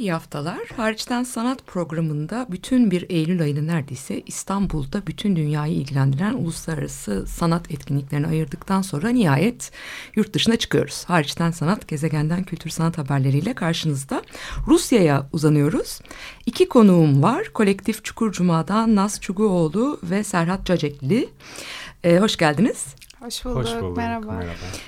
İyi haftalar. Hariçten Sanat programında bütün bir Eylül ayını neredeyse İstanbul'da bütün dünyayı ilgilendiren uluslararası sanat etkinliklerini ayırdıktan sonra nihayet yurt dışına çıkıyoruz. Hariçten Sanat, gezegenden kültür sanat haberleriyle karşınızda. Rusya'ya uzanıyoruz. İki konuğum var. Kolektif Çukur Cuma'dan Naz Çuguoğlu ve Serhat Cacekli. Ee, hoş geldiniz. Hoş bulduk. Hoş bulduk. Merhaba.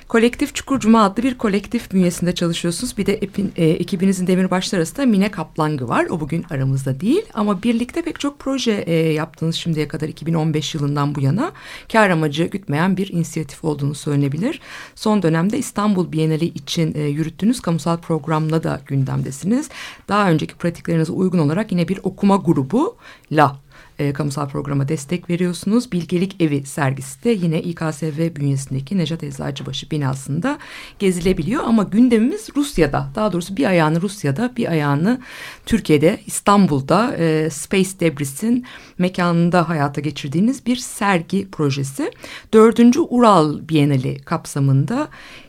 Kolektif Çukur Cuma adlı bir kolektif bünyesinde çalışıyorsunuz. Bir de epin, e, ekibinizin demirbaşları arasında Mine Kaplangı var. O bugün aramızda değil ama birlikte pek çok proje e, yaptınız şimdiye kadar 2015 yılından bu yana. Kar amacı gütmeyen bir inisiyatif olduğunu söylenebilir. Son dönemde İstanbul Bienali için e, yürüttüğünüz kamusal programla da gündemdesiniz. Daha önceki pratiklerinize uygun olarak yine bir okuma grubuyla e, kamusal programa destek veriyorsunuz. Bilgelik Evi sergisi de yine İKSV bünyesindeki Nejat Eczacıbaşı binasında gezilebiliyor. Ama gündemimiz Rusya'da. Daha doğrusu bir ayağını Rusya'da, bir ayağını Türkiye'de, İstanbul'da e, Space Debris'in mekanında hayata geçirdiğiniz bir sergi projesi. Dördüncü Ural Bienali kapsamında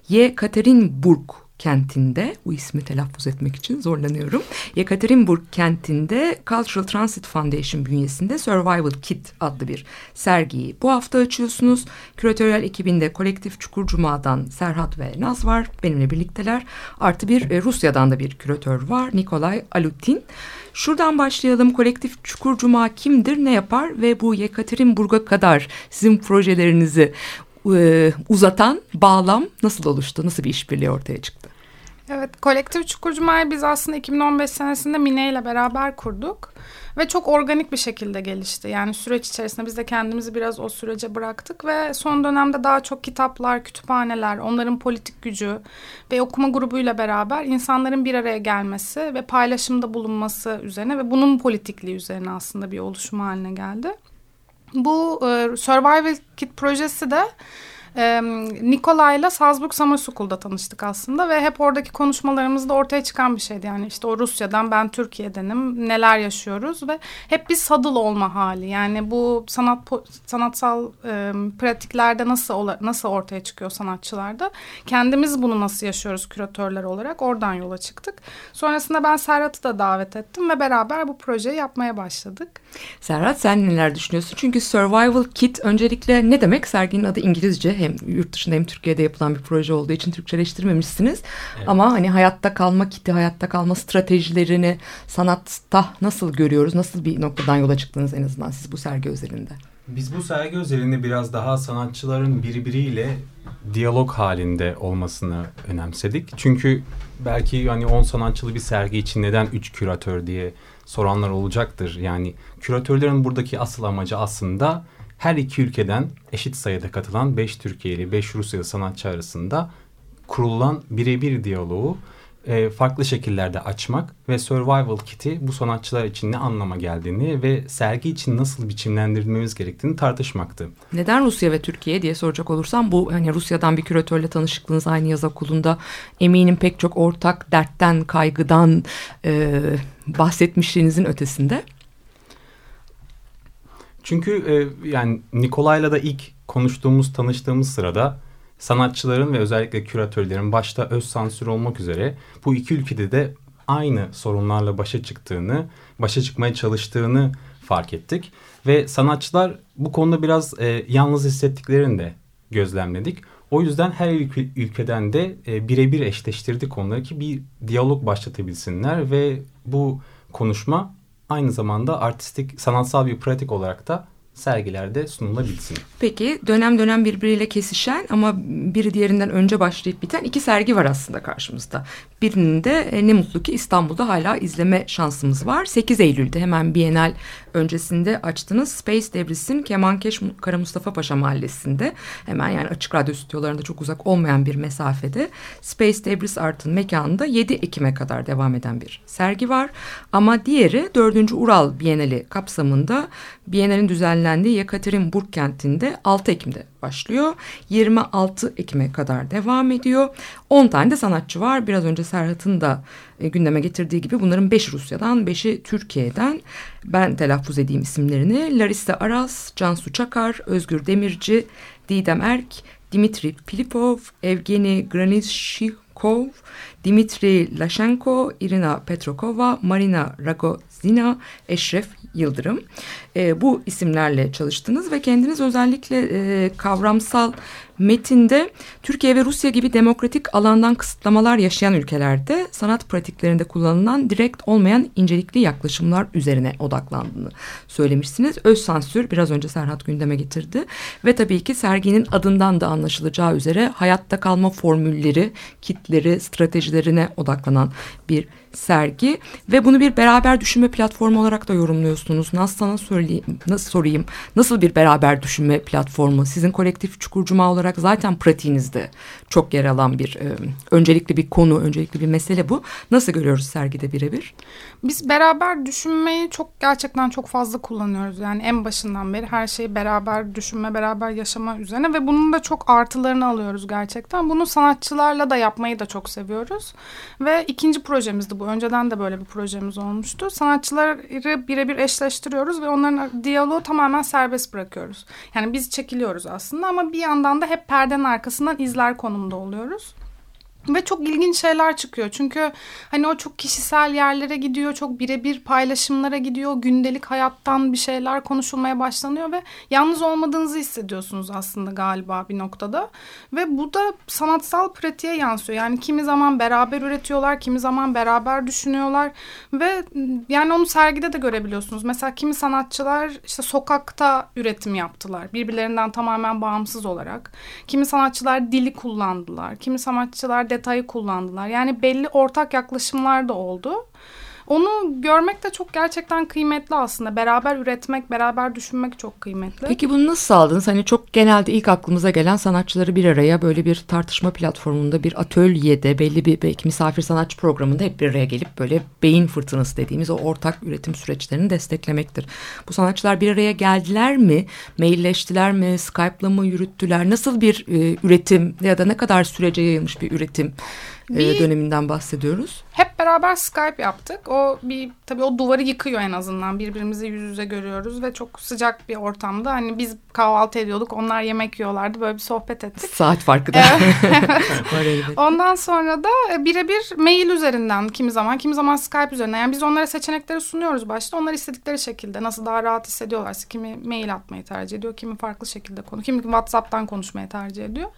Yekaterinburg kentinde, bu ismi telaffuz etmek için zorlanıyorum. Yekaterinburg kentinde Cultural Transit Foundation bünyesinde Survival Kit adlı bir sergiyi bu hafta açıyorsunuz. Küratöryel ekibinde Kolektif Çukur Cuma'dan Serhat ve Naz var. Benimle birlikteler. Artı bir e, Rusya'dan da bir küratör var. Nikolay Alutin. Şuradan başlayalım. Kolektif Çukur Cuma kimdir, ne yapar ve bu Yekaterinburg'a kadar sizin projelerinizi e, uzatan bağlam nasıl oluştu? Nasıl bir işbirliği ortaya çıktı? Evet, Kolektif Çukur Cuma'yı biz aslında 2015 senesinde Mine ile beraber kurduk. Ve çok organik bir şekilde gelişti. Yani süreç içerisinde biz de kendimizi biraz o sürece bıraktık. Ve son dönemde daha çok kitaplar, kütüphaneler, onların politik gücü ve okuma grubuyla beraber insanların bir araya gelmesi ve paylaşımda bulunması üzerine ve bunun politikliği üzerine aslında bir oluşum haline geldi. Bu e, Survival Kit projesi de e, Nikolay'la Salzburg Summer School'da tanıştık aslında ve hep oradaki konuşmalarımızda ortaya çıkan bir şeydi. Yani işte o Rusya'dan ben Türkiye'denim neler yaşıyoruz ve hep bir saddle olma hali. Yani bu sanat sanatsal e, pratiklerde nasıl nasıl ortaya çıkıyor sanatçılarda? Kendimiz bunu nasıl yaşıyoruz küratörler olarak? Oradan yola çıktık. Sonrasında ben Serhat'ı da davet ettim ve beraber bu projeyi yapmaya başladık. Serhat sen neler düşünüyorsun? Çünkü Survival Kit öncelikle ne demek? Serginin adı İngilizce hem yurt dışında hem Türkiye'de yapılan bir proje olduğu için Türkçeleştirmemişsiniz. Evet. Ama hani hayatta kalma kiti, hayatta kalma stratejilerini sanatta nasıl görüyoruz? Nasıl bir noktadan yola çıktınız en azından siz bu sergi özelinde? Biz bu sergi özelinde biraz daha sanatçıların birbiriyle diyalog halinde olmasını önemsedik. Çünkü belki hani 10 sanatçılı bir sergi için neden 3 küratör diye soranlar olacaktır. Yani küratörlerin buradaki asıl amacı aslında her iki ülkeden eşit sayıda katılan 5 Türkiye'li 5 Rusyalı sanatçı arasında kurulan birebir diyaloğu e, farklı şekillerde açmak ve Survival Kit'i bu sanatçılar için ne anlama geldiğini ve sergi için nasıl biçimlendirilmemiz gerektiğini tartışmaktı. Neden Rusya ve Türkiye diye soracak olursam bu hani Rusya'dan bir küratörle tanışıklığınız aynı yaz okulunda eminim pek çok ortak dertten, kaygıdan e, bahsetmişliğinizin ötesinde. Çünkü e, yani Nikolay'la da ilk konuştuğumuz, tanıştığımız sırada sanatçıların ve özellikle küratörlerin başta öz sansür olmak üzere bu iki ülkede de aynı sorunlarla başa çıktığını, başa çıkmaya çalıştığını fark ettik. Ve sanatçılar bu konuda biraz e, yalnız hissettiklerini de gözlemledik. O yüzden her ülke, ülkeden de e, birebir eşleştirdik onları ki bir diyalog başlatabilsinler ve bu konuşma aynı zamanda artistik, sanatsal bir pratik olarak da sergilerde sunulabilsin. Peki dönem dönem birbiriyle kesişen ama biri diğerinden önce başlayıp biten iki sergi var aslında karşımızda. birinin de e, ne mutlu ki İstanbul'da hala izleme şansımız var. 8 Eylül'de hemen Bienal öncesinde açtınız. Space Debris'in Kemankeş Kara Mustafa Paşa Mahallesi'nde hemen yani açık radyo stüdyolarında çok uzak olmayan bir mesafede Space Debris Art'ın mekanında 7 Ekim'e kadar devam eden bir sergi var. Ama diğeri 4. Ural Bienali kapsamında Bienal'in düzenlendiği Yekaterinburg kentinde 6 Ekim'de başlıyor. 26 Ekim'e kadar devam ediyor. 10 tane de sanatçı var. Biraz önce Serhat'ın da e, gündeme getirdiği gibi bunların 5'i Rusya'dan, 5'i Türkiye'den. Ben telaffuz edeyim isimlerini. Larissa Aras, Cansu Çakar, Özgür Demirci, Didem Erk, Dimitri Filipov, Evgeni Granishikov, Dimitri Lashenko, Irina Petrokova, Marina Ragozina, Eşref Yıldırım. E, bu isimlerle çalıştınız ve kendiniz özellikle e, kavramsal metinde Türkiye ve Rusya gibi demokratik alandan kısıtlamalar yaşayan ülkelerde sanat pratiklerinde kullanılan direkt olmayan incelikli yaklaşımlar üzerine odaklandığını söylemişsiniz. Öz sansür biraz önce Serhat gündeme getirdi ve tabii ki serginin adından da anlaşılacağı üzere hayatta kalma formülleri, kitleri, stratejilerine odaklanan bir sergi ve bunu bir beraber düşünme platformu olarak da yorumluyorsunuz. Nasıl sana söyleyeyim, nasıl sorayım? Nasıl bir beraber düşünme platformu? Sizin kolektif çukurcuma olarak zaten pratiğinizde çok yer alan bir e, öncelikli bir konu, öncelikli bir mesele bu. Nasıl görüyoruz sergide birebir? Biz beraber düşünmeyi çok gerçekten çok fazla kullanıyoruz. Yani en başından beri her şeyi beraber düşünme, beraber yaşama üzerine ve bunun da çok artılarını alıyoruz gerçekten. Bunu sanatçılarla da yapmayı da çok seviyoruz. Ve ikinci projemizdi bu. Önceden de böyle bir projemiz olmuştu. Sanatçıları birebir eşleştiriyoruz ve onların diyaloğu tamamen serbest bırakıyoruz. Yani biz çekiliyoruz aslında ama bir yandan da hep perdenin arkasından izler konumda oluyoruz. Ve çok ilginç şeyler çıkıyor. Çünkü hani o çok kişisel yerlere gidiyor, çok birebir paylaşımlara gidiyor. Gündelik hayattan bir şeyler konuşulmaya başlanıyor ve yalnız olmadığınızı hissediyorsunuz aslında galiba bir noktada. Ve bu da sanatsal pratiğe yansıyor. Yani kimi zaman beraber üretiyorlar, kimi zaman beraber düşünüyorlar ve yani onu sergide de görebiliyorsunuz. Mesela kimi sanatçılar işte sokakta üretim yaptılar. Birbirlerinden tamamen bağımsız olarak. Kimi sanatçılar dili kullandılar. Kimi sanatçılar detayı kullandılar. Yani belli ortak yaklaşımlar da oldu. Onu görmek de çok gerçekten kıymetli aslında. Beraber üretmek, beraber düşünmek çok kıymetli. Peki bunu nasıl sağladınız? Hani çok genelde ilk aklımıza gelen sanatçıları bir araya böyle bir tartışma platformunda, bir atölyede, belli bir belki misafir sanatçı programında hep bir araya gelip böyle beyin fırtınası dediğimiz o ortak üretim süreçlerini desteklemektir. Bu sanatçılar bir araya geldiler mi? Mailleştiler mi? Skype'la mı yürüttüler? Nasıl bir e, üretim ya da ne kadar sürece yayılmış bir üretim e, Bir- döneminden bahsediyoruz? Hep beraber Skype yaptık. O bir tabii o duvarı yıkıyor en azından. Birbirimizi yüz yüze görüyoruz ve çok sıcak bir ortamda. Hani biz kahvaltı ediyorduk, onlar yemek yiyorlardı. Böyle bir sohbet ettik. Saat farkı da. Ondan sonra da e, birebir mail üzerinden kimi zaman, kimi zaman Skype üzerinden. Yani biz onlara seçenekleri sunuyoruz başta. Onlar istedikleri şekilde nasıl daha rahat hissediyorlarsa kimi mail atmayı tercih ediyor, kimi farklı şekilde konu, kimi WhatsApp'tan konuşmayı tercih ediyor.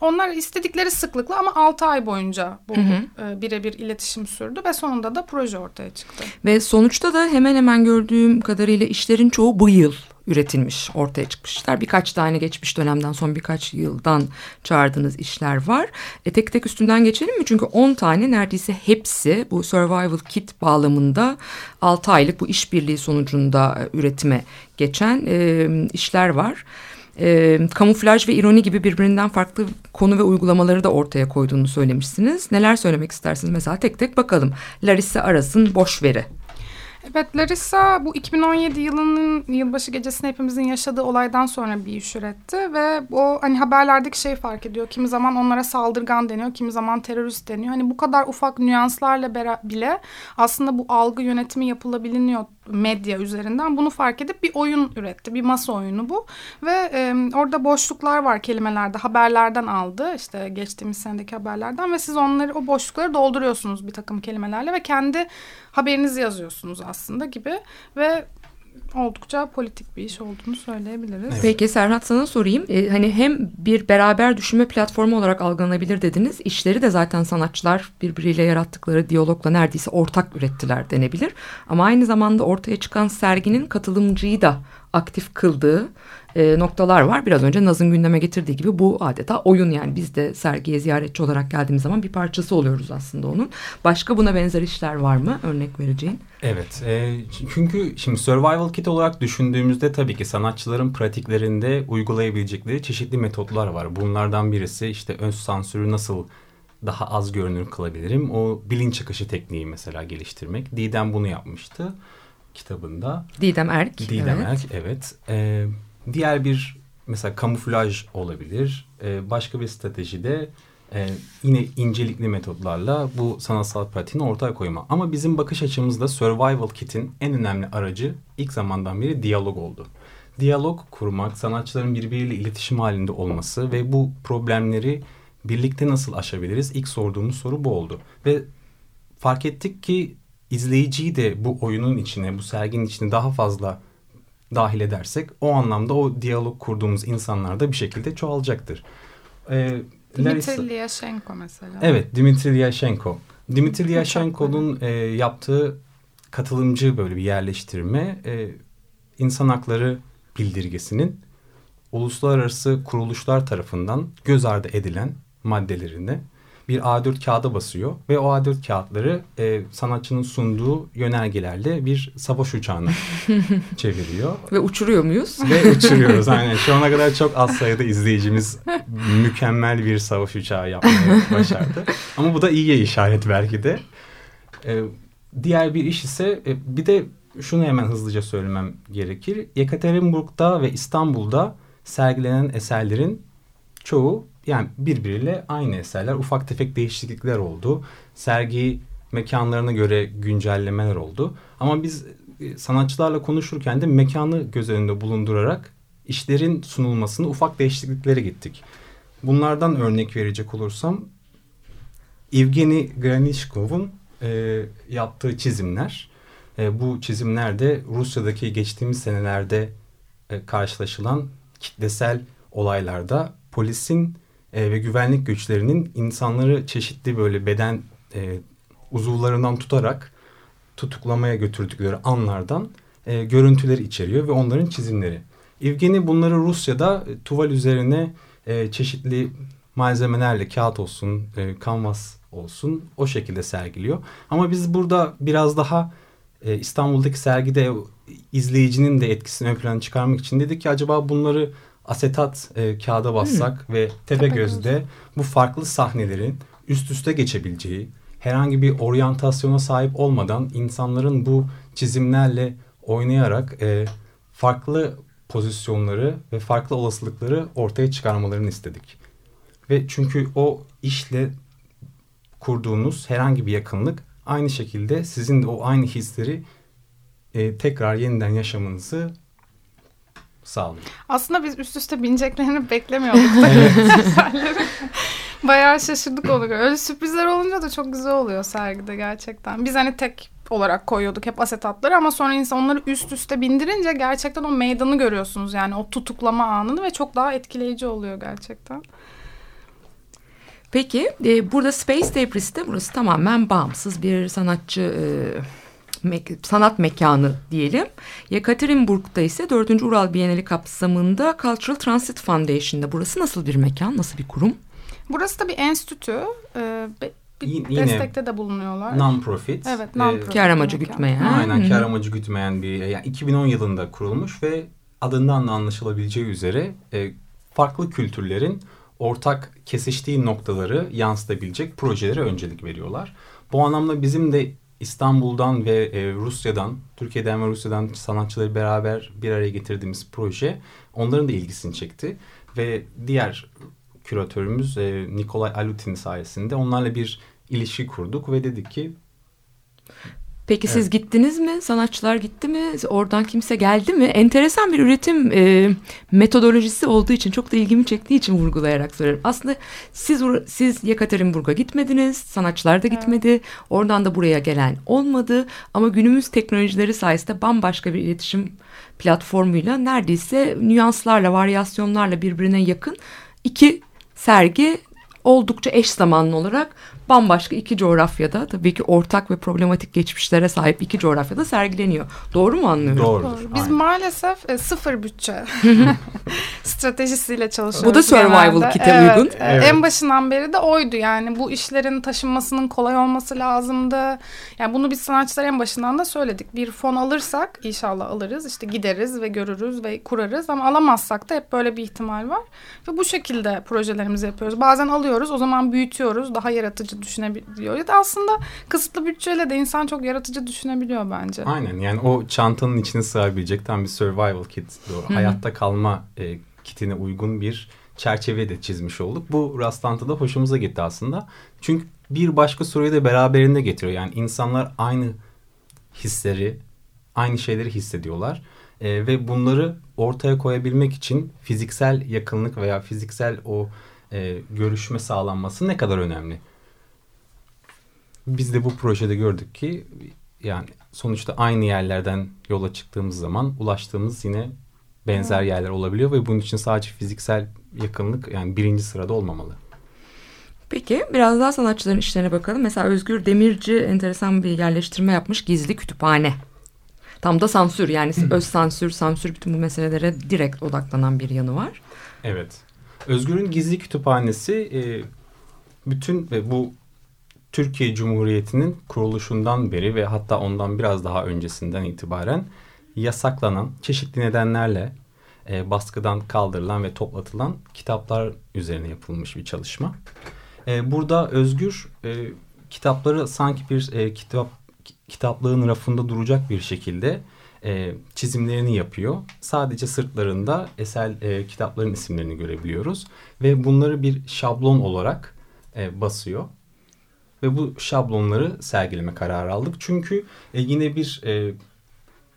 Onlar istedikleri sıklıkla ama 6 ay boyunca bu e, birebir iletişim sürdü ve sonunda da proje ortaya çıktı. Ve sonuçta da hemen hemen gördüğüm kadarıyla işlerin çoğu bu yıl üretilmiş, ortaya çıkmışlar. Birkaç tane geçmiş dönemden son birkaç yıldan çağırdığınız işler var. E, tek tek üstünden geçelim mi? Çünkü 10 tane neredeyse hepsi bu survival kit bağlamında 6 aylık bu işbirliği sonucunda e, üretime geçen e, işler var. E, kamuflaj ve ironi gibi birbirinden farklı konu ve uygulamaları da ortaya koyduğunu söylemişsiniz. Neler söylemek istersiniz? Mesela tek tek bakalım. Larissa Aras'ın Boş Veri. Evet Larissa bu 2017 yılının yılbaşı gecesinde hepimizin yaşadığı olaydan sonra bir iş üretti ve o hani haberlerdeki şeyi fark ediyor. Kimi zaman onlara saldırgan deniyor, kimi zaman terörist deniyor. Hani bu kadar ufak nüanslarla bile aslında bu algı yönetimi yapılabiliyor medya üzerinden. Bunu fark edip bir oyun üretti. Bir masa oyunu bu. Ve e, orada boşluklar var kelimelerde. Haberlerden aldı. işte geçtiğimiz senedeki haberlerden ve siz onları o boşlukları dolduruyorsunuz bir takım kelimelerle ve kendi haberinizi yazıyorsunuz aslında gibi ve oldukça politik bir iş olduğunu söyleyebiliriz. Peki Serhat sana sorayım. Ee, hani hem bir beraber düşünme platformu olarak algılanabilir dediniz. İşleri de zaten sanatçılar birbiriyle yarattıkları diyalogla neredeyse ortak ürettiler denebilir. Ama aynı zamanda ortaya çıkan serginin katılımcıyı da aktif kıldığı e, noktalar var. Biraz önce Naz'ın gündeme getirdiği gibi bu adeta oyun yani biz de sergiye ziyaretçi olarak geldiğimiz zaman bir parçası oluyoruz aslında onun. Başka buna benzer işler var mı örnek vereceğin? Evet. e, çünkü şimdi survival kit olarak düşündüğümüzde tabii ki sanatçıların pratiklerinde uygulayabilecekleri çeşitli metotlar var. Bunlardan birisi işte ön sansürü nasıl daha az görünür kılabilirim. O bilinç akışı tekniği mesela geliştirmek. Didem bunu yapmıştı kitabında. Didem Erk. Didem evet. Erk evet. Ee, diğer bir mesela kamuflaj olabilir. Ee, başka bir stratejide e, yine incelikli metotlarla bu sanatsal pratiğini ortaya koyma. Ama bizim bakış açımızda survival kit'in en önemli aracı ilk zamandan beri diyalog oldu. Diyalog kurmak, sanatçıların birbiriyle iletişim halinde olması ve bu problemleri birlikte nasıl aşabiliriz? İlk sorduğumuz soru bu oldu. Ve fark ettik ki izleyiciyi de bu oyunun içine, bu serginin içine daha fazla dahil edersek o anlamda o diyalog kurduğumuz insanlar da bir şekilde çoğalacaktır. Ee, Larissa- Dimitri Lyashenko mesela. Evet, Dimitri Lyashenko. Dimitri Lyashenko'nun e, yaptığı katılımcı böyle bir yerleştirme e, insan hakları bildirgesinin uluslararası kuruluşlar tarafından göz ardı edilen maddelerini bir A4 kağıda basıyor ve o A4 kağıtları e, sanatçının sunduğu yönergelerle bir savaş uçağına çeviriyor. Ve uçuruyor muyuz? Ve uçuruyoruz aynen. Şu ana kadar çok az sayıda izleyicimiz mükemmel bir savaş uçağı yapmayı başardı. Ama bu da iyiye işaret belki de. Ee, diğer bir iş ise e, bir de şunu hemen hızlıca söylemem gerekir. Yekaterinburg'da ve İstanbul'da sergilenen eserlerin çoğu yani birbiriyle aynı eserler. Ufak tefek değişiklikler oldu. Sergi mekanlarına göre güncellemeler oldu. Ama biz e, sanatçılarla konuşurken de mekanı göz önünde bulundurarak işlerin sunulmasını ufak değişikliklere gittik. Bunlardan örnek verecek olursam Evgeni Granishkov'un e, yaptığı çizimler. E, bu çizimlerde Rusya'daki geçtiğimiz senelerde e, karşılaşılan kitlesel olaylarda polisin e, ve güvenlik güçlerinin insanları çeşitli böyle beden e, uzuvlarından tutarak tutuklamaya götürdükleri anlardan e, görüntüleri içeriyor ve onların çizimleri. Evgeni bunları Rusya'da e, tuval üzerine e, çeşitli malzemelerle kağıt olsun, e, kanvas olsun o şekilde sergiliyor. Ama biz burada biraz daha e, İstanbul'daki sergide izleyicinin de etkisini ön plana çıkarmak için dedik ki acaba bunları asetat e, kağıda bassak ve tepe gözde bu farklı sahnelerin üst üste geçebileceği, herhangi bir oryantasyona sahip olmadan insanların bu çizimlerle oynayarak e, farklı pozisyonları ve farklı olasılıkları ortaya çıkarmalarını istedik. Ve çünkü o işle kurduğunuz herhangi bir yakınlık aynı şekilde sizin de o aynı hisleri e, tekrar yeniden yaşamanızı sağlıyor. Aslında biz üst üste bineceklerini beklemiyorduk da. Bayağı şaşırdık onu. Öyle sürprizler olunca da çok güzel oluyor sergide gerçekten. Biz hani tek olarak koyuyorduk hep asetatları ama sonra insan onları üst üste bindirince gerçekten o meydanı görüyorsunuz yani o tutuklama anını ve çok daha etkileyici oluyor gerçekten. Peki e, burada Space Debris'te burası tamamen bağımsız bir sanatçı e, mek- sanat mekanı diyelim. Yekaterinburg'da ise 4. Ural Bienali kapsamında Cultural Transit Foundation'da burası nasıl bir mekan, nasıl bir kurum? Burası da bir enstitü. Ee, bir Y- yine destekte de bulunuyorlar. Non-profit. Evet, e, non-profit. Kar amacı gütmeyen. Aynen Hı kar amacı gütmeyen bir yani 2010 yılında kurulmuş ve adından da anlaşılabileceği üzere e, farklı kültürlerin ortak kesiştiği noktaları yansıtabilecek projelere öncelik veriyorlar. Bu anlamda bizim de İstanbul'dan ve e, Rusya'dan, Türkiye'den ve Rusya'dan sanatçıları beraber bir araya getirdiğimiz proje onların da ilgisini çekti. Ve diğer küratörümüz e, Nikolay Alutin sayesinde onlarla bir ilişki kurduk ve dedik ki Peki siz gittiniz mi? Sanatçılar gitti mi? Oradan kimse geldi mi? Enteresan bir üretim e, metodolojisi olduğu için çok da ilgimi çektiği için vurgulayarak soruyorum. Aslında siz siz Yekaterinburg'a gitmediniz, sanatçılar da gitmedi. Oradan da buraya gelen olmadı. Ama günümüz teknolojileri sayesinde bambaşka bir iletişim platformuyla neredeyse nüanslarla, varyasyonlarla birbirine yakın iki sergi oldukça eş zamanlı olarak bambaşka iki coğrafyada tabii ki ortak ve problematik geçmişlere sahip iki coğrafyada sergileniyor. Doğru mu anlıyorum? Doğrudur. Doğru. Biz aynen. maalesef e, sıfır bütçe stratejisiyle çalışıyoruz. Bu da survival kit'e evet, uygun. Evet. En başından beri de oydu yani bu işlerin taşınmasının kolay olması lazımdı. Yani bunu biz sanatçılar en başından da söyledik. Bir fon alırsak inşallah alırız işte gideriz ve görürüz ve kurarız ama alamazsak da hep böyle bir ihtimal var. Ve bu şekilde projelerimizi yapıyoruz. Bazen alıyoruz o zaman büyütüyoruz daha yaratıcı düşünebiliyor. Ya da aslında kısıtlı bütçeyle de insan çok yaratıcı düşünebiliyor bence. Aynen yani o çantanın içine sığabilecek tam bir survival kit. Hayatta kalma e, kitine uygun bir çerçeve de çizmiş olduk. Bu rastlantıda hoşumuza gitti aslında. Çünkü bir başka soruyu da beraberinde getiriyor. Yani insanlar aynı hisleri, aynı şeyleri hissediyorlar. E, ve bunları ortaya koyabilmek için fiziksel yakınlık veya fiziksel o e, görüşme sağlanması ne kadar önemli. Biz de bu projede gördük ki yani sonuçta aynı yerlerden yola çıktığımız zaman ulaştığımız yine benzer yerler olabiliyor ve bunun için sadece fiziksel yakınlık yani birinci sırada olmamalı. Peki biraz daha sanatçıların işlerine bakalım. Mesela Özgür Demirci enteresan bir yerleştirme yapmış gizli kütüphane. Tam da sansür yani öz sansür, sansür bütün bu meselelere direkt odaklanan bir yanı var. Evet. Özgür'ün gizli kütüphanesi e, bütün ve bu Türkiye Cumhuriyeti'nin kuruluşundan beri ve hatta ondan biraz daha öncesinden itibaren yasaklanan çeşitli nedenlerle e, baskıdan kaldırılan ve toplatılan kitaplar üzerine yapılmış bir çalışma. E, burada Özgür e, kitapları sanki bir e, kitap kitaplığın rafında duracak bir şekilde e, çizimlerini yapıyor. Sadece sırtlarında eser e, kitapların isimlerini görebiliyoruz ve bunları bir şablon olarak e, basıyor. Ve bu şablonları sergileme kararı aldık. Çünkü e, yine bir e,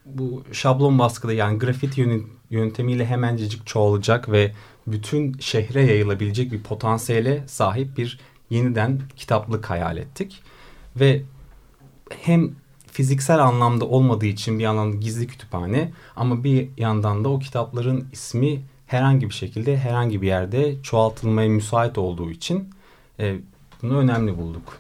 bu şablon baskıda yani grafiti yönü- yöntemiyle hemencecik çoğalacak ve bütün şehre yayılabilecek bir potansiyele sahip bir yeniden kitaplık hayal ettik. Ve hem fiziksel anlamda olmadığı için bir yandan gizli kütüphane ama bir yandan da o kitapların ismi herhangi bir şekilde herhangi bir yerde çoğaltılmaya müsait olduğu için e, bunu önemli bulduk.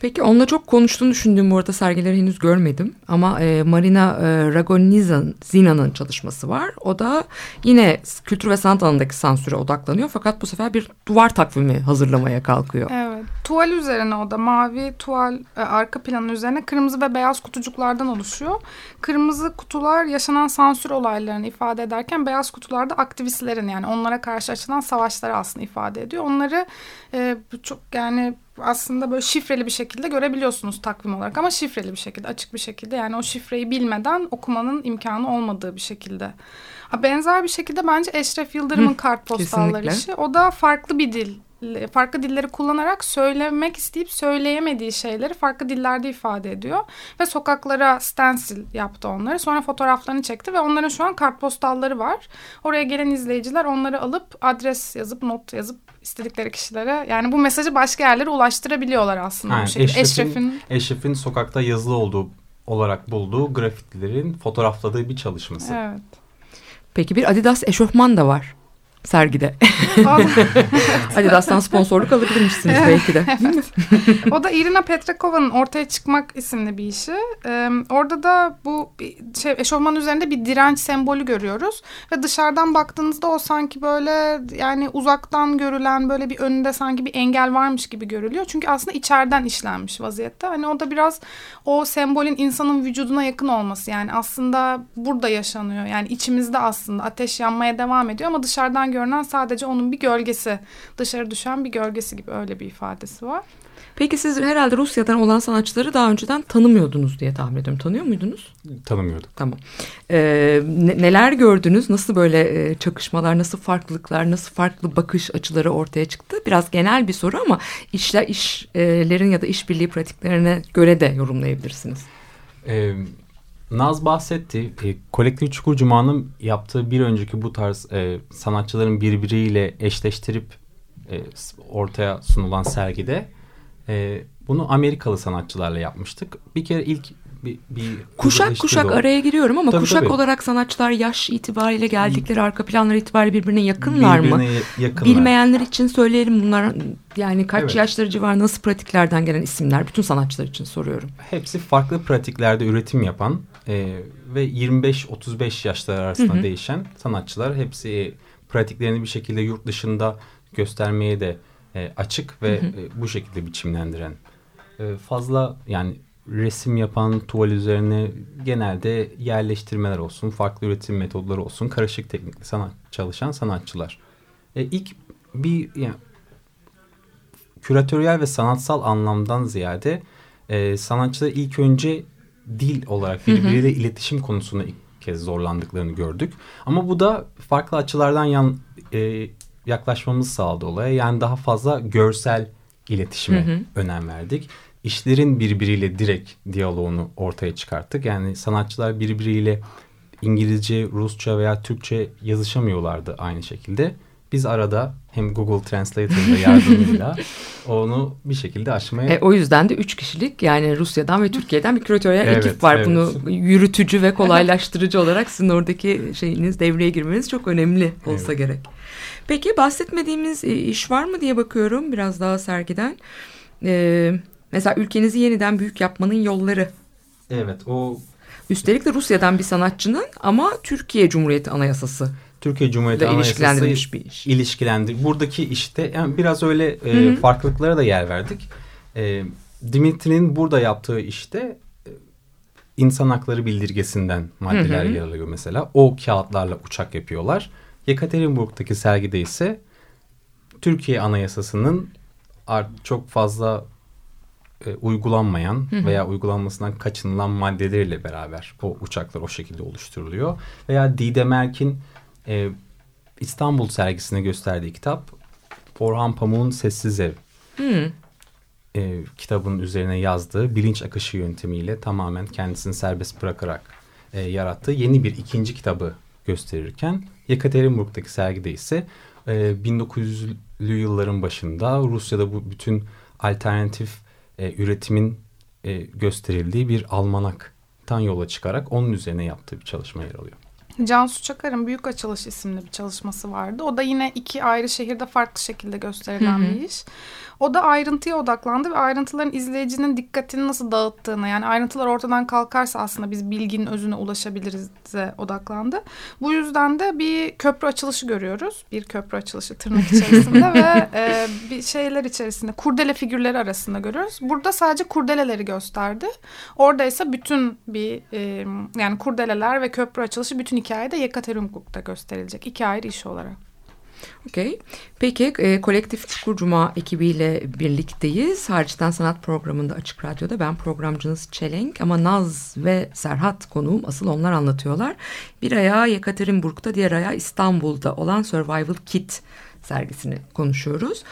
Peki onunla çok konuştuğunu düşündüğüm bu arada sergileri henüz görmedim. Ama e, Marina e, Ragonizina'nın çalışması var. O da yine kültür ve sanat alanındaki sansüre odaklanıyor. Fakat bu sefer bir duvar takvimi hazırlamaya kalkıyor. Evet. Tuval üzerine o da mavi tuval e, arka planın üzerine kırmızı ve beyaz kutucuklardan oluşuyor. Kırmızı kutular yaşanan sansür olaylarını ifade ederken beyaz kutular da aktivistlerin yani onlara karşı açılan savaşları aslında ifade ediyor. Onları e, çok yani aslında böyle şifreli bir şekilde görebiliyorsunuz takvim olarak ama şifreli bir şekilde açık bir şekilde yani o şifreyi bilmeden okumanın imkanı olmadığı bir şekilde. Ha, benzer bir şekilde bence Eşref Yıldırım'ın kartpostalları kesinlikle. işi. O da farklı bir dil farklı dilleri kullanarak söylemek isteyip söyleyemediği şeyleri farklı dillerde ifade ediyor. Ve sokaklara stencil yaptı onları. Sonra fotoğraflarını çekti ve onların şu an kartpostalları var. Oraya gelen izleyiciler onları alıp adres yazıp not yazıp istedikleri kişilere yani bu mesajı başka yerlere ulaştırabiliyorlar aslında Yani bu şekilde. Eşref'in, Eşref'in Eşref'in sokakta yazılı olduğu olarak bulduğu grafitilerin fotoğrafladığı bir çalışması. evet. Peki bir Adidas eşofman da var sergide. Adidas'tan sponsorluk alabilirmişsiniz belki de. Mi? o da Irina Petrakova'nın Ortaya Çıkmak isimli bir işi. Ee, orada da bu şey, eşofman üzerinde bir direnç sembolü görüyoruz. Ve dışarıdan baktığınızda o sanki böyle yani uzaktan görülen böyle bir önünde sanki bir engel varmış gibi görülüyor. Çünkü aslında içeriden işlenmiş vaziyette. Hani o da biraz o sembolün insanın vücuduna yakın olması. Yani aslında burada yaşanıyor. Yani içimizde aslında ateş yanmaya devam ediyor ama dışarıdan görünen sadece onun bir gölgesi. Dışarı düşen bir gölgesi gibi öyle bir ifadesi var. Peki siz herhalde Rusya'dan olan sanatçıları daha önceden tanımıyordunuz diye tahmin ediyorum. Tanıyor muydunuz? Tanımıyorduk. Tamam. Ee, ne- neler gördünüz? Nasıl böyle e, çakışmalar, nasıl farklılıklar, nasıl farklı bakış açıları ortaya çıktı? Biraz genel bir soru ama işler işlerin ya da işbirliği pratiklerine göre de yorumlayabilirsiniz. Ee, Naz bahsetti. E, Kolektif Çukur Cuma'nın yaptığı bir önceki bu tarz e, sanatçıların birbiriyle eşleştirip e, ortaya sunulan sergide e, bunu Amerikalı sanatçılarla yapmıştık. Bir kere ilk bir, bir Kuşak kuşak de o. araya giriyorum ama Tabii, kuşak tabii. olarak sanatçılar yaş itibariyle geldikleri arka planlar itibariyle birbirine yakınlar mı? Birbirine yakınlar. Bilmeyenler için söyleyelim bunlar yani kaç Evet. yaşları civarı nasıl pratiklerden gelen isimler bütün sanatçılar için soruyorum. Hepsi farklı pratiklerde üretim yapan e, ve 25-35 yaşları arasında Hı hı. değişen sanatçılar. Hepsi e, pratiklerini bir şekilde yurt dışında göstermeye de e, açık ve Hı hı. e, bu şekilde biçimlendiren. E, fazla yani resim yapan tuval üzerine genelde yerleştirmeler olsun, farklı üretim metodları olsun, karışık teknikli sanat çalışan sanatçılar. E, ilk bir yani küratöryel ve sanatsal anlamdan ziyade e, sanatçılar ilk önce dil olarak birbiriyle iletişim konusunda ilk kez zorlandıklarını gördük. Ama bu da farklı açılardan yan, e, yaklaşmamız sağladı olaya. Yani daha fazla görsel iletişime Hı hı. önem verdik. İşlerin birbiriyle direkt diyaloğunu ortaya çıkarttık. Yani sanatçılar birbiriyle İngilizce, Rusça veya Türkçe yazışamıyorlardı aynı şekilde. Biz arada hem Google Translator'ın da yardımıyla onu bir şekilde aşmaya E, o yüzden de üç kişilik yani Rusya'dan ve Türkiye'den bir küratöryel Evet, ekip var. evet. Bunu yürütücü ve kolaylaştırıcı olarak sizin oradaki şeyiniz devreye girmeniz çok önemli olsa Evet. gerek. Peki bahsetmediğimiz e, iş var mı diye bakıyorum biraz daha sergiden. E, mesela ülkenizi yeniden büyük yapmanın yolları. Evet o Üstelik de Rusya'dan bir sanatçının ama Türkiye Cumhuriyeti Anayasası Türkiye Cumhuriyeti Anayasası ilişkilendirilmiş bir iş. ilişkilendir. Buradaki işte yani biraz öyle e, Hı hı. farklılıklara da yer verdik. E, Dimitri'nin burada yaptığı işte e, insan hakları bildirgesinden maddeler Hı hı. yer alıyor mesela. O kağıtlarla uçak yapıyorlar. Yekaterinburg'daki sergide ise Türkiye Anayasası'nın çok fazla e, uygulanmayan Hı hı. veya uygulanmasından kaçınılan maddeleriyle beraber o uçaklar o şekilde oluşturuluyor. Veya Didem Erk'in e, İstanbul sergisine gösterdiği kitap Orhan Pamuk'un Sessiz Ev Hmm. e, kitabın üzerine yazdığı bilinç akışı yöntemiyle tamamen kendisini serbest bırakarak e, yarattığı yeni bir ikinci kitabı gösterirken Yekaterinburg'daki sergide ise e, 1900'lü yılların başında Rusya'da bu bütün alternatif e, üretimin e, gösterildiği bir almanaktan yola çıkarak onun üzerine yaptığı bir çalışma yer alıyor. Cansu Çakar'ın Büyük Açılış isimli bir çalışması vardı. O da yine iki ayrı şehirde farklı şekilde gösterilen bir iş. O da ayrıntıya odaklandı ve ayrıntıların izleyicinin dikkatini nasıl dağıttığına yani ayrıntılar ortadan kalkarsa aslında biz bilginin özüne ulaşabiliriz'e odaklandı. Bu yüzden de bir köprü açılışı görüyoruz. Bir köprü açılışı tırnak içerisinde ve e, bir şeyler içerisinde kurdele figürleri arasında görüyoruz. Burada sadece kurdeleleri gösterdi. Orada ise bütün bir e, yani kurdeleler ve köprü açılışı bütün hikayede Yekaterinburg'da gösterilecek. iki ayrı iş olarak. Okey. Peki e, Kolektif Çukur Cuma ekibiyle birlikteyiz. Hariçten Sanat programında Açık Radyo'da ben programcınız Çelenk ama Naz ve Serhat konuğum asıl onlar anlatıyorlar. Bir ayağı Yekaterinburg'da diğer ayağı İstanbul'da olan Survival Kit sergisini konuşuyoruz.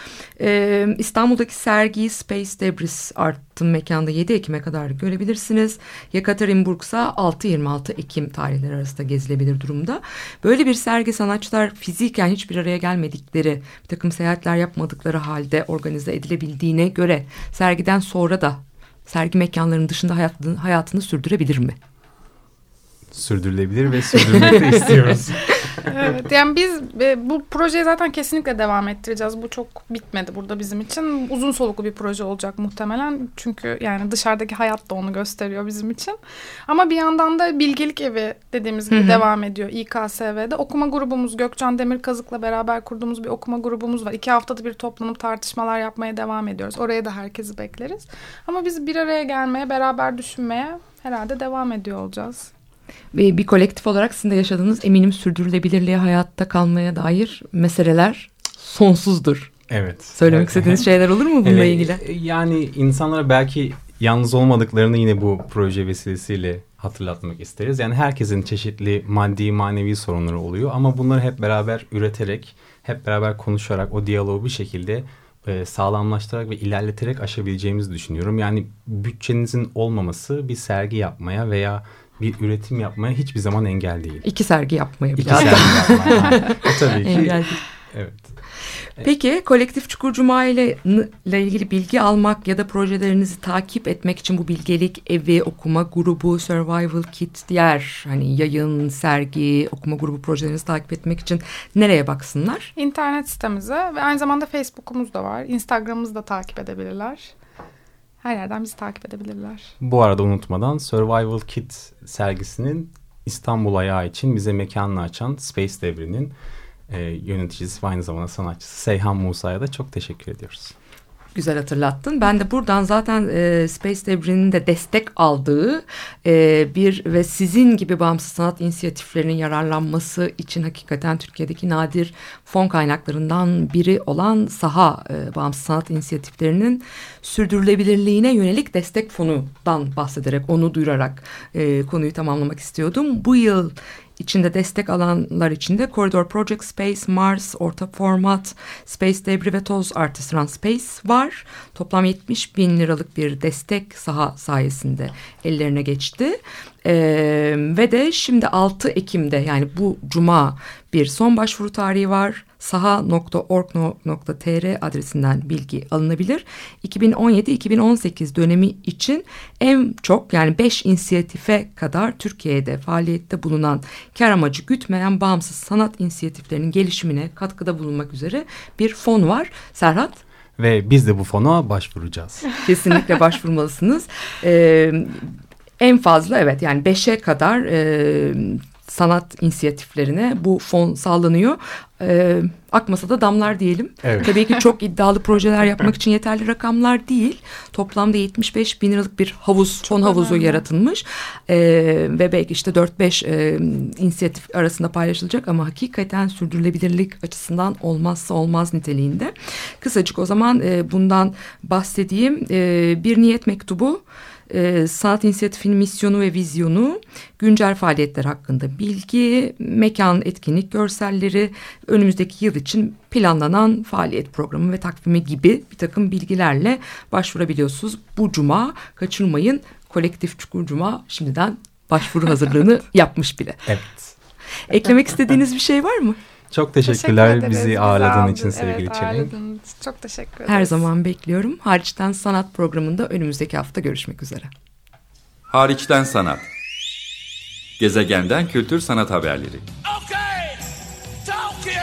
Ee, İstanbul'daki sergiyi Space Debris Art'ın mekanda 7 Ekim'e kadar görebilirsiniz. Yekaterinburg ise 6-26 Ekim tarihleri arasında gezilebilir durumda. Böyle bir sergi sanatçılar fiziken hiçbir araya gelmedikleri, bir takım seyahatler yapmadıkları halde organize edilebildiğine göre sergiden sonra da sergi mekanlarının dışında hayatını, hayatını sürdürebilir mi? Sürdürülebilir ve sürdürmek de istiyoruz. Evet yani biz e, bu projeyi zaten kesinlikle devam ettireceğiz. Bu çok bitmedi burada bizim için. Uzun soluklu bir proje olacak muhtemelen. Çünkü yani dışarıdaki hayat da onu gösteriyor bizim için. Ama bir yandan da Bilgelik Evi dediğimiz gibi Hı hı. devam ediyor İKSV'de. Okuma grubumuz Gökcan Demirkazık'la beraber kurduğumuz bir okuma grubumuz var. İki haftada bir toplanıp tartışmalar yapmaya devam ediyoruz. Oraya da herkesi bekleriz. Ama biz bir araya gelmeye, beraber düşünmeye herhalde devam ediyor olacağız. Ve bir kolektif olarak sizin de yaşadığınız eminim sürdürülebilirliğe hayatta kalmaya dair meseleler sonsuzdur. Evet. Söylemek Evet. istediğiniz şeyler olur mu bununla Ee, ilgili? Yani insanlara belki yalnız olmadıklarını yine bu proje vesilesiyle hatırlatmak isteriz. Yani herkesin çeşitli maddi manevi sorunları oluyor ama bunları hep beraber üreterek, hep beraber konuşarak o diyaloğu bir şekilde e, sağlamlaştırarak ve ilerleterek aşabileceğimizi düşünüyorum. Yani bütçenizin olmaması bir sergi yapmaya veya bir üretim yapmaya hiçbir zaman engel değil. İki sergi yapmaya İki bile. sergi yapmaya. O tabii ki. Engel değil. Evet. Peki kolektif Çukurcuma ile, ile ilgili bilgi almak ya da projelerinizi takip etmek için bu bilgelik evi, okuma grubu, survival kit, diğer hani yayın, sergi, okuma grubu projelerinizi takip etmek için nereye baksınlar? İnternet sitemize ve aynı zamanda Facebook'umuz da var. Instagram'ımızı da takip edebilirler. Her yerden bizi takip edebilirler. Bu arada unutmadan Survival Kit sergisinin İstanbul ayağı için bize mekanını açan Space Devri'nin e, yöneticisi ve aynı zamanda sanatçısı Seyhan Musa'ya da çok teşekkür ediyoruz. Güzel hatırlattın. Ben de buradan zaten e, Space Debri'nin de destek aldığı e, bir ve sizin gibi bağımsız sanat inisiyatiflerinin yararlanması için hakikaten Türkiye'deki nadir fon kaynaklarından biri olan saha e, bağımsız sanat inisiyatiflerinin sürdürülebilirliğine yönelik destek fonundan bahsederek onu duyurarak e, konuyu tamamlamak istiyordum. Bu yıl içinde destek alanlar içinde Corridor Project Space, Mars, Orta Format, Space Debris ve Toz Artisan Space var. Toplam 70 bin liralık bir destek saha sayesinde ellerine geçti. Ee, ve de şimdi 6 Ekim'de yani bu cuma bir son başvuru tarihi var. saha.org.tr adresinden bilgi alınabilir. 2017-2018 dönemi için en çok yani 5 inisiyatife kadar Türkiye'de faaliyette bulunan kar amacı gütmeyen bağımsız sanat inisiyatiflerinin gelişimine katkıda bulunmak üzere bir fon var. Serhat? Ve biz de bu fona başvuracağız. Kesinlikle başvurmalısınız. Ee, en fazla evet yani beşe kadar e, sanat inisiyatiflerine bu fon sağlanıyor. E, akmasa da damlar diyelim. Evet. Tabii ki çok iddialı projeler yapmak için yeterli rakamlar değil. Toplamda 75 bin liralık bir havuz, fon havuzu önemli. yaratılmış. E, ve belki işte 4-5 e, inisiyatif arasında paylaşılacak ama hakikaten sürdürülebilirlik açısından olmazsa olmaz niteliğinde. Kısacık o zaman e, bundan bahsedeyim. E, bir niyet mektubu e, sanat inisiyatifinin misyonu ve vizyonu, güncel faaliyetler hakkında bilgi, mekan etkinlik görselleri, önümüzdeki yıl için planlanan faaliyet programı ve takvimi gibi bir takım bilgilerle başvurabiliyorsunuz. Bu cuma kaçırmayın. Kolektif Çukur Cuma şimdiden başvuru hazırlığını yapmış bile. Evet. Eklemek istediğiniz bir şey var mı? Çok teşekkürler Teşekkür ederiz. bizi ağırladığın aldın. için sevgili evet, Çelenk. Çok teşekkür ederiz. Her zaman bekliyorum. Hariçten Sanat programında önümüzdeki hafta görüşmek üzere. Hariçten sanat. Gezegenden kültür sanat haberleri. Okay, Tokyo,